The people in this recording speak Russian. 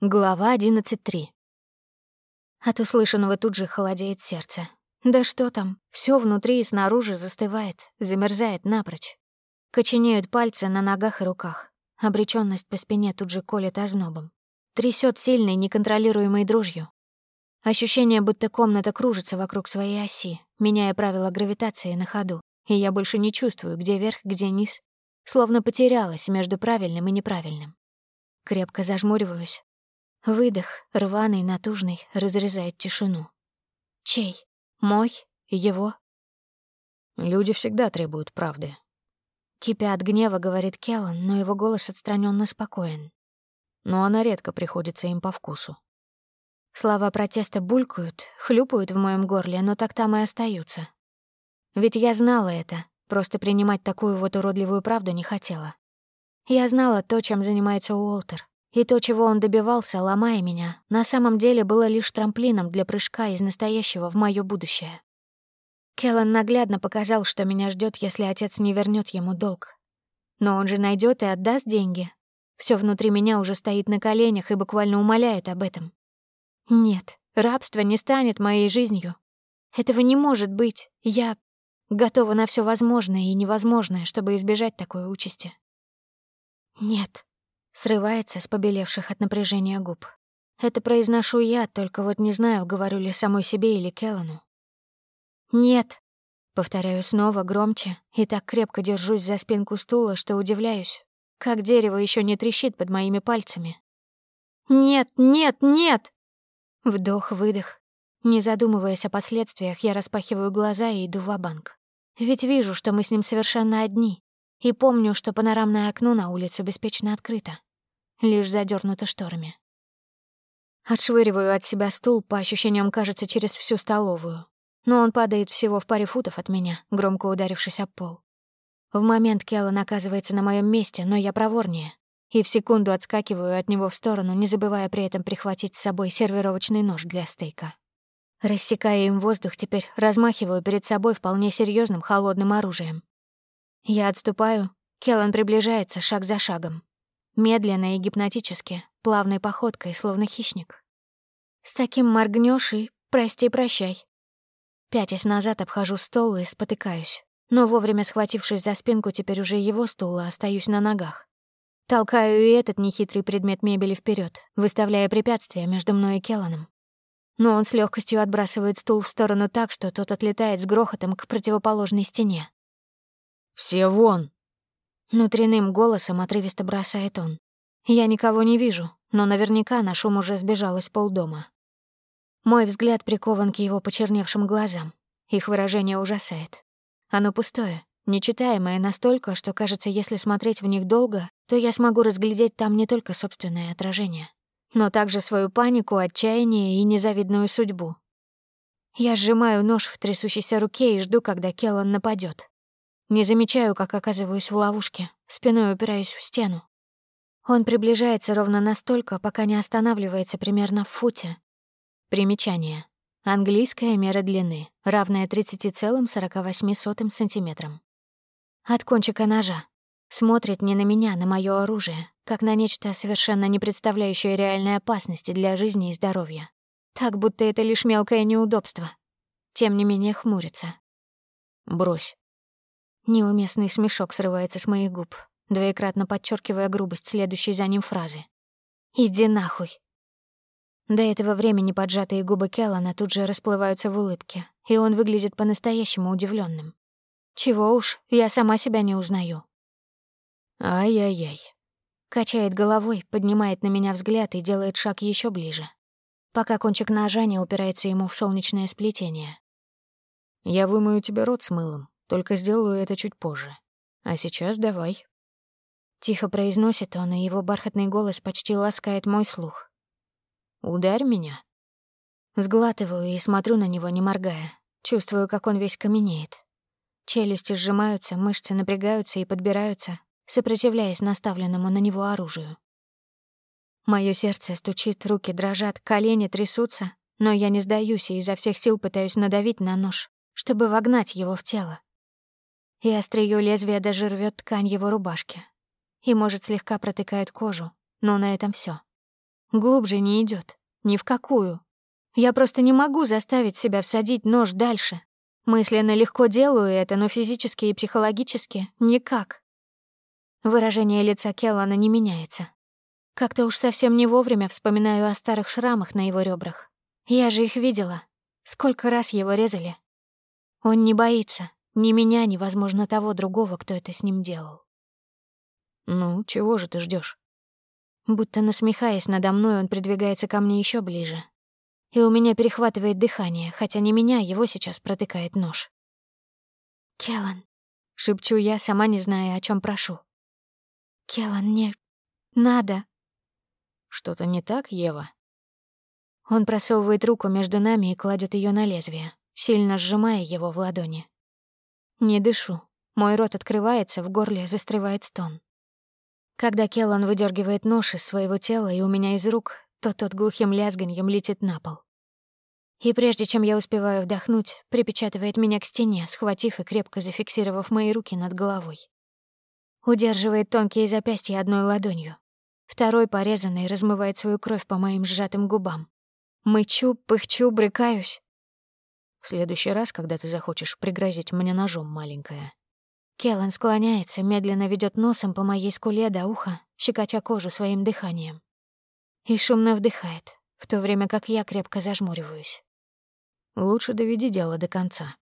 Глава 11.3. От услышанного тут же холодеет сердце. Да что там, все внутри и снаружи застывает, замерзает напрочь. Коченеют пальцы на ногах и руках. Обречённость по спине тут же колет ознобом. Трясёт сильной, неконтролируемой дрожью. Ощущение, будто комната кружится вокруг своей оси, меняя правила гравитации на ходу, и я больше не чувствую, где верх, где низ, словно потерялась между правильным и неправильным. Крепко зажмуриваюсь, Выдох, рваный, натужный, разрезает тишину. Чей? Мой? Его? Люди всегда требуют правды. Кипя от гнева, говорит Келлан, но его голос отстраненно спокоен. Но она редко приходится им по вкусу. Слова протеста булькают, хлюпают в моем горле, но так там и остаются. Ведь я знала это, просто принимать такую вот уродливую правду не хотела. Я знала то, чем занимается Уолтер, и то, чего он добивался, ломая меня, на самом деле было лишь трамплином для прыжка из настоящего в моё будущее. Келлан наглядно показал, что меня ждет, если отец не вернет ему долг. Но он же найдет и отдаст деньги. Все внутри меня уже стоит на коленях и буквально умоляет об этом. Нет, рабство не станет моей жизнью. Этого не может быть. Я готова на все возможное и невозможное, чтобы избежать такой участи. Нет, Срывается с побелевших от напряжения губ. Это произношу я, только вот не знаю, говорю ли самой себе или Келлану. «Нет», — повторяю снова громче и так крепко держусь за спинку стула, что удивляюсь, как дерево еще не трещит под моими пальцами. «Нет, нет, нет!» Вдох-выдох. Не задумываясь о последствиях, я распахиваю глаза и иду в банк Ведь вижу, что мы с ним совершенно одни, и помню, что панорамное окно на улицу беспечно открыто лишь задернуто шторами. Отшвыриваю от себя стул, по ощущениям кажется, через всю столовую. Но он падает всего в паре футов от меня, громко ударившись об пол. В момент Келлан оказывается на моем месте, но я проворнее. И в секунду отскакиваю от него в сторону, не забывая при этом прихватить с собой сервировочный нож для стейка. Рассекая им воздух, теперь размахиваю перед собой вполне серьезным холодным оружием. Я отступаю, Келлан приближается шаг за шагом. Медленно и гипнотически, плавной походкой, словно хищник. С таким моргнёшь и прости-прощай. Пятясь назад обхожу стол и спотыкаюсь. Но вовремя схватившись за спинку теперь уже его стула, остаюсь на ногах. Толкаю и этот нехитрый предмет мебели вперед, выставляя препятствия между мной и Келланом. Но он с легкостью отбрасывает стул в сторону так, что тот отлетает с грохотом к противоположной стене. «Все вон!» Внутренним голосом отрывисто бросает он. Я никого не вижу, но наверняка на шум уже сбежалось полдома. Мой взгляд прикован к его почерневшим глазам. Их выражение ужасает. Оно пустое, нечитаемое настолько, что, кажется, если смотреть в них долго, то я смогу разглядеть там не только собственное отражение, но также свою панику, отчаяние и незавидную судьбу. Я сжимаю нож в трясущейся руке и жду, когда Келлан нападет. Не замечаю, как оказываюсь в ловушке, спиной упираюсь в стену. Он приближается ровно настолько, пока не останавливается примерно в футе. Примечание. Английская мера длины, равная 30,48 сантиметрам. От кончика ножа. Смотрит не на меня, а на моё оружие, как на нечто совершенно не представляющее реальной опасности для жизни и здоровья. Так, будто это лишь мелкое неудобство. Тем не менее хмурится. «Брось», Неуместный смешок срывается с моих губ, двоекратно подчеркивая грубость следующей за ним фразы. «Иди нахуй!» До этого времени поджатые губы Келлана тут же расплываются в улыбке, и он выглядит по-настоящему удивленным. Чего уж, я сама себя не узнаю. «Ай-яй-яй», — качает головой, поднимает на меня взгляд и делает шаг еще ближе, пока кончик ножа не упирается ему в солнечное сплетение. «Я вымою тебе рот с мылом, только сделаю это чуть позже. А сейчас давай». Тихо произносит он, и его бархатный голос почти ласкает мой слух. «Ударь меня». Сглатываю и смотрю на него, не моргая. Чувствую, как он весь каменеет. Челюсти сжимаются, мышцы напрягаются и подбираются, сопротивляясь наставленному на него оружию. Моё сердце стучит, руки дрожат, колени трясутся, но я не сдаюсь и изо всех сил пытаюсь надавить на нож, чтобы вогнать его в тело и остриё лезвия даже рвёт ткань его рубашки. И, может, слегка протыкает кожу, но на этом всё. Глубже не идет, Ни в какую. Я просто не могу заставить себя всадить нож дальше. Мысленно легко делаю это, но физически и психологически никак. Выражение лица Келлана не меняется. Как-то уж совсем не вовремя вспоминаю о старых шрамах на его ребрах. Я же их видела. Сколько раз его резали. Он не боится. Ни меня, ни, возможно, того другого, кто это с ним делал. «Ну, чего же ты ждешь? Будто насмехаясь надо мной, он придвигается ко мне еще ближе. И у меня перехватывает дыхание, хотя не меня, его сейчас протыкает нож. «Келлан», — шепчу я, сама не зная, о чем прошу. «Келлан, мне надо». «Что-то не так, Ева?» Он просовывает руку между нами и кладет ее на лезвие, сильно сжимая его в ладони. Не дышу. Мой рот открывается, в горле застревает стон. Когда Келлан выдергивает нож из своего тела и у меня из рук, то тот глухим лязганьем летит на пол. И прежде чем я успеваю вдохнуть, припечатывает меня к стене, схватив и крепко зафиксировав мои руки над головой. Удерживает тонкие запястья одной ладонью. Второй, порезанный, размывает свою кровь по моим сжатым губам. Мычу, пыхчу, брыкаюсь. В следующий раз, когда ты захочешь пригрозить мне ножом, маленькая, Келлан склоняется, медленно ведет носом по моей скуле до уха, щекоча кожу своим дыханием. И шумно вдыхает, в то время как я крепко зажмуриваюсь. Лучше доведи дело до конца.